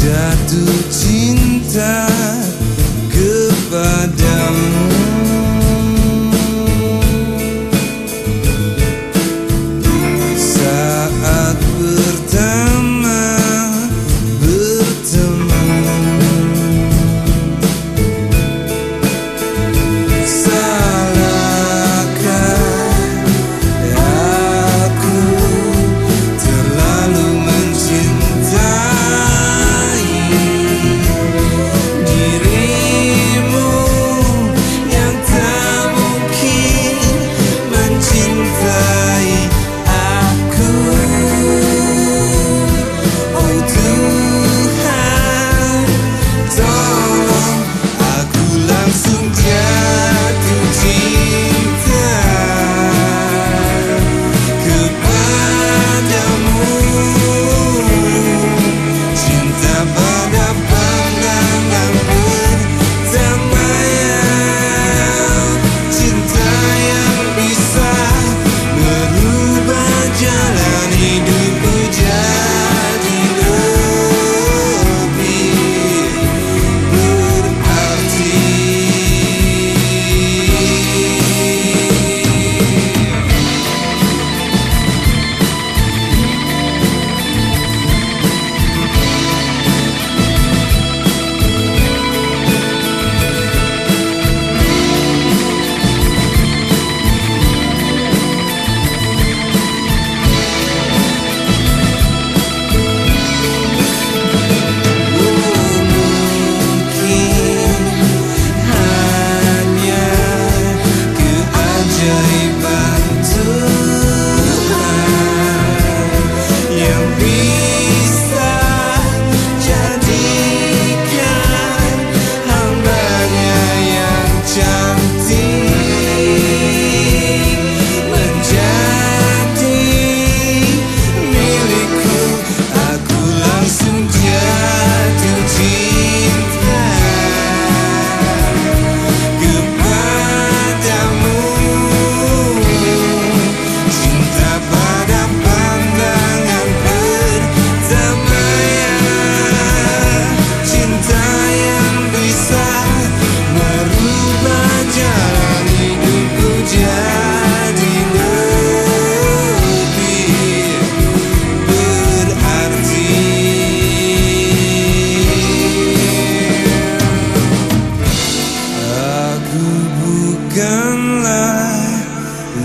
jatuh cinta kepadamu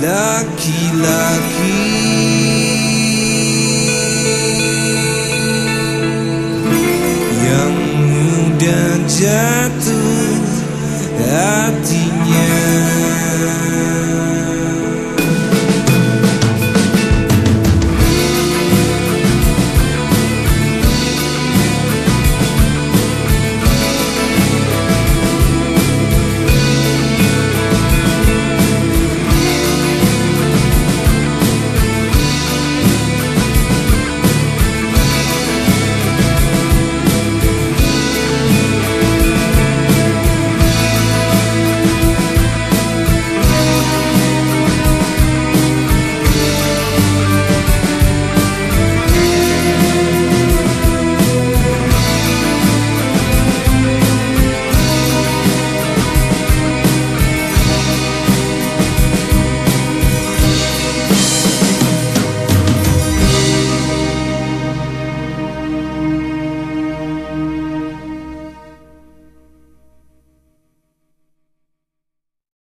laki-laki. Yang mudah jatuh